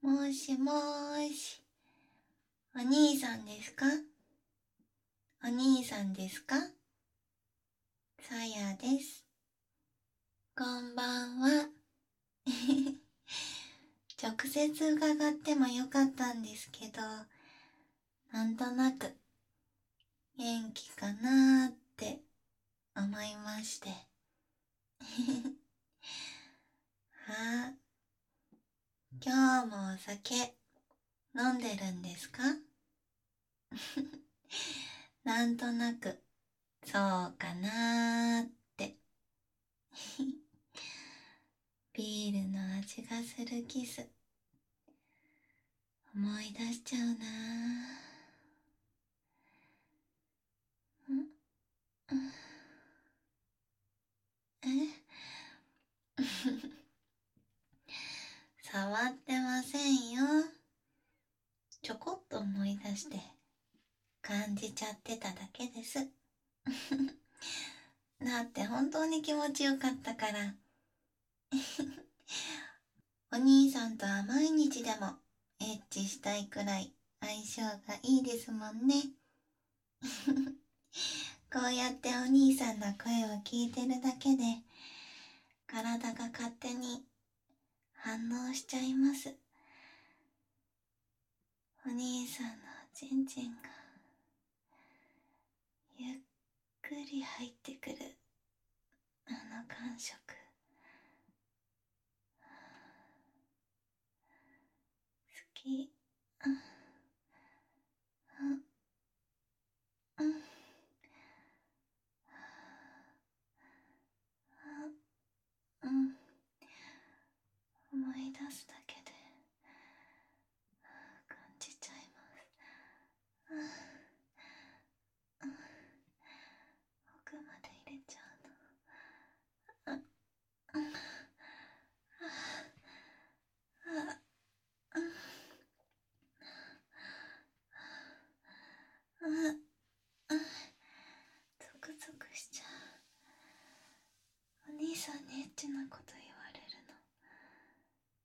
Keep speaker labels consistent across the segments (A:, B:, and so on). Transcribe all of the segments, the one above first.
A: もしもーし。お兄さんですか？お兄さんですか？さやです。こんばんは。直接伺ってもよかったんですけど、なんとなく元気かなーって思いまして。はあ、今日もお酒飲んでるんですか？なんとなくそうかなーって。ビールの味がするキス思い出しちゃうなーえ 触ってませんよ。ちょこっと思い出して感じちゃってただけです。だって本当に気持ちよかったから。お兄さんとは毎日でもエッチしたいくらい相性がいいですもんね。こうやってお兄さんの声を聞いてるだけで体が勝手に反応しちゃいます。お兄さんのちんちんがゆっくり入ってくるあの感触。き。思い出すだけで感じちゃいます。奥まで入れちゃうの。チなこと言われるの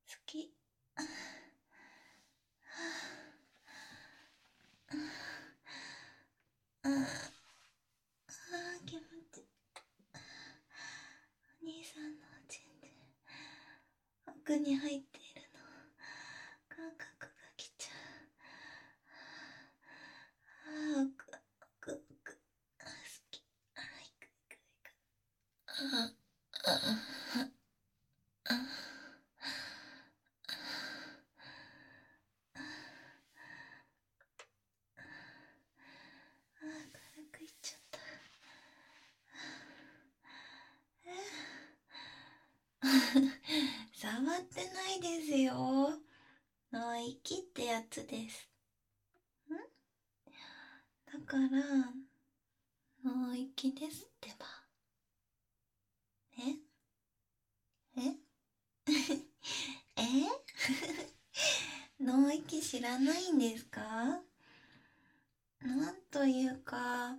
A: 好きああ気持ちお兄さんのおちんで奥に入っているの感覚が来ちゃうああ奥奥奥あ好きあいくいくいくああ触ってないですよ。脳域ってやつです。んだから、脳域ですってば。え？え？え？脳域知らないんですか？なんというか、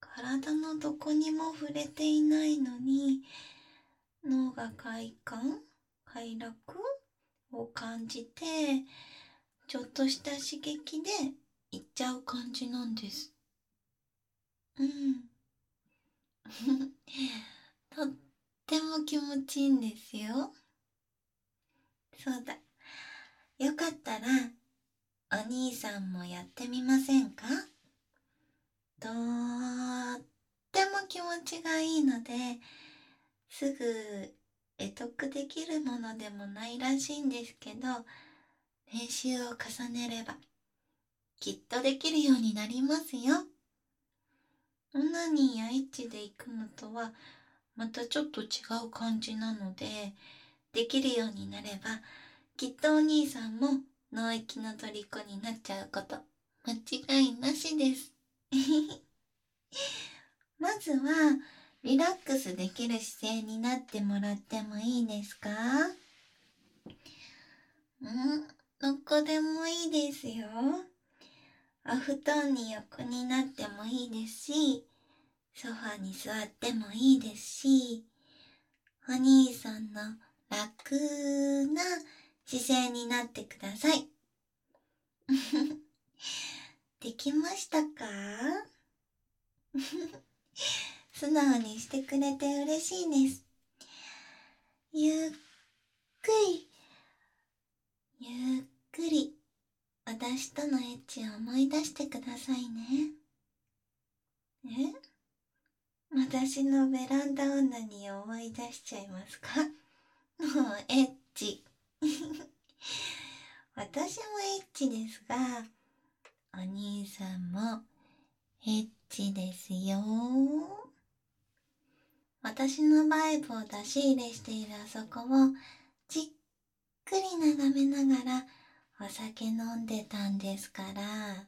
A: 体のどこにも触れていないのに、脳が快感？快楽？を感じてちょっとした刺激でいっちゃう感じなんです。うん。とっても気持ちいいんですよ。そうだ。よかったらお兄さんもやってみませんか？とっても気持ちがいいのですぐ得得できるものでもないらしいんですけど、練習を重ねれば、きっとできるようになりますよ。オナニーやエッチで行くのとは、またちょっと違う感じなので、できるようになれば、きっとお兄さんも脳域の虜になっちゃうこと、間違いなしです。まずは、リラックスできる姿勢になってもらってもいいですか？んどこでもいいですよ。お布団に横になってもいいですし、ソファに座ってもいいですし、お兄さんの楽な姿勢になってください。できましたか？素直にしてくれて嬉しいです。ゆっくり、ゆっくり、私とのエッチを思い出してくださいね。え？私のベランダ女に思い出しちゃいますか？もうエッチ。私もエッチですが、お兄さんもエッチですよ。私のバイブを出し入れしているあそこをじっくり眺めながらお酒飲んでたんですから。は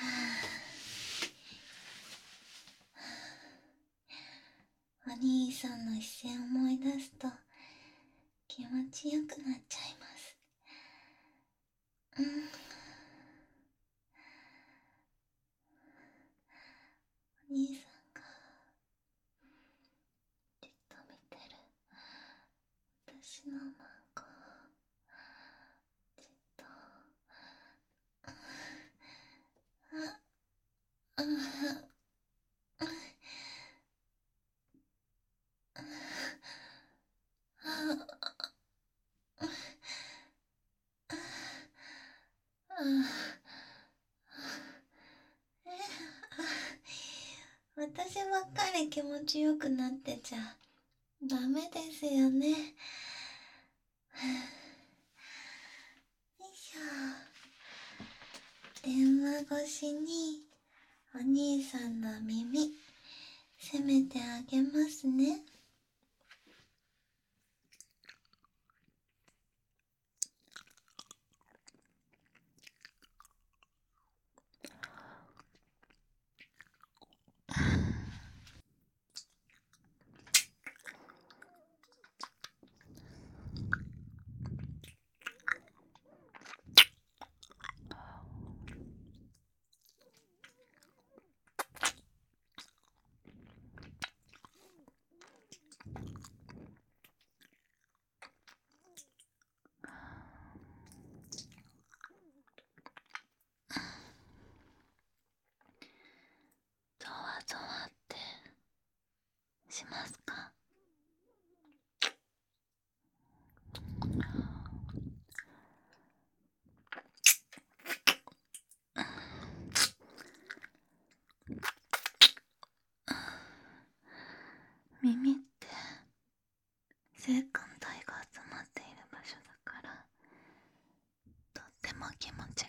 A: あ、お兄さんの視線を思い出すと気持ちよくなっちゃいます。うんお兄さんがじっと見てる私の孫じっとああ私ばっかり気持ちよくなってちゃダメですよね。よいしょ。電話越しにお兄さんの耳せめてあげますね。しますか耳って性感帯が集まっている場所だからとっ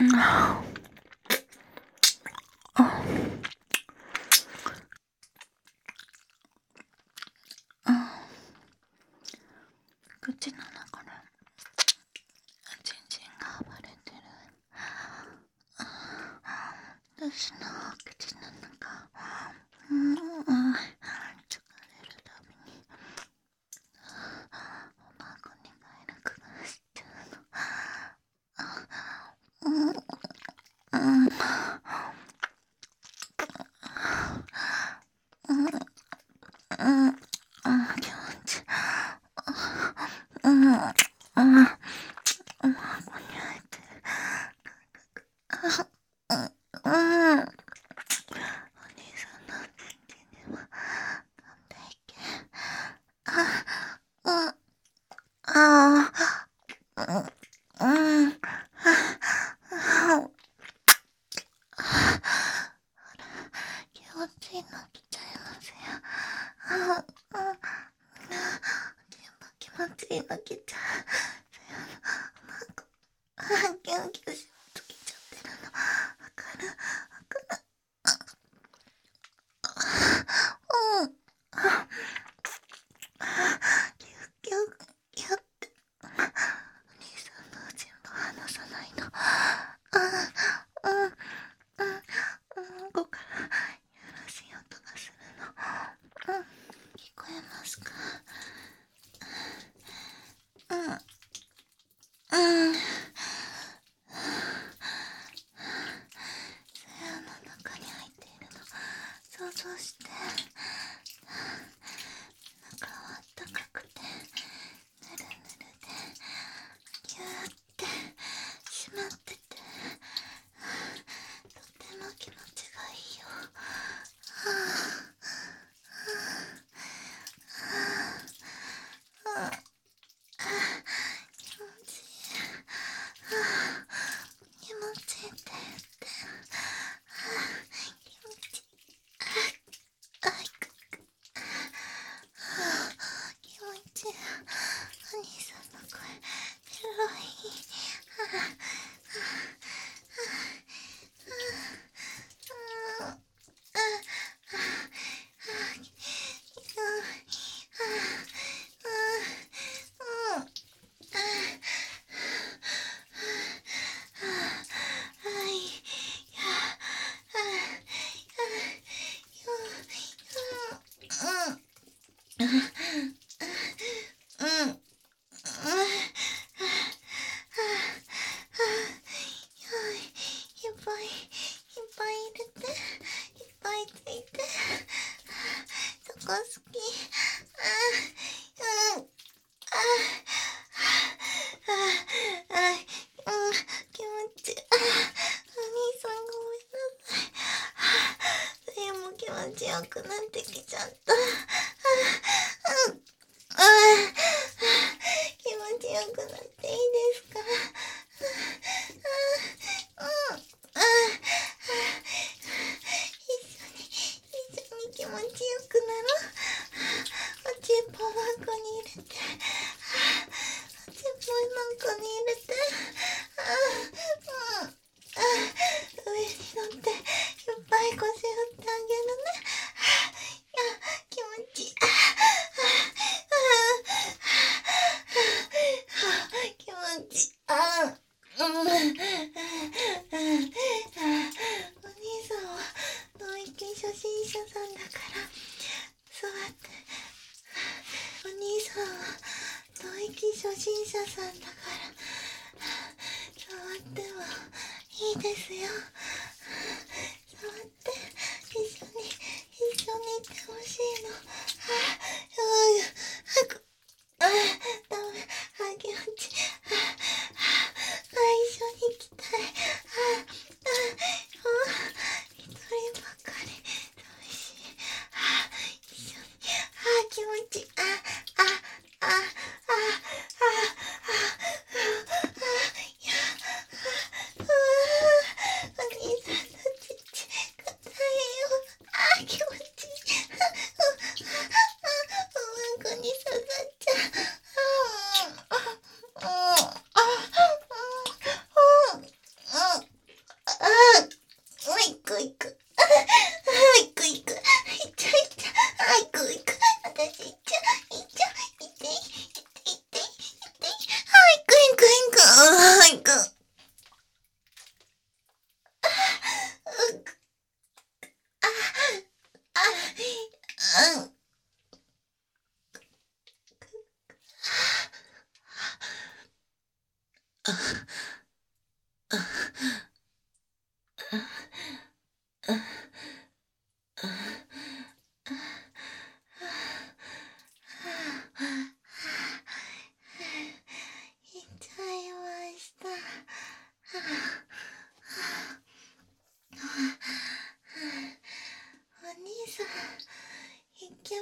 A: 嗯嗯。吸い分けちゃう。なんか、ウキウキお兄さんの声エロい。者さんだから触ってもいいですよ。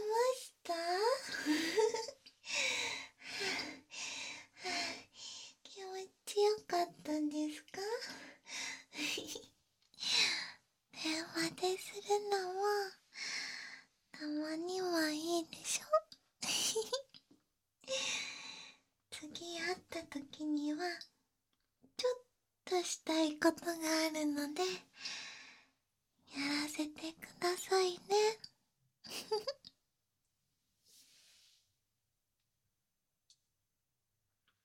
A: ました。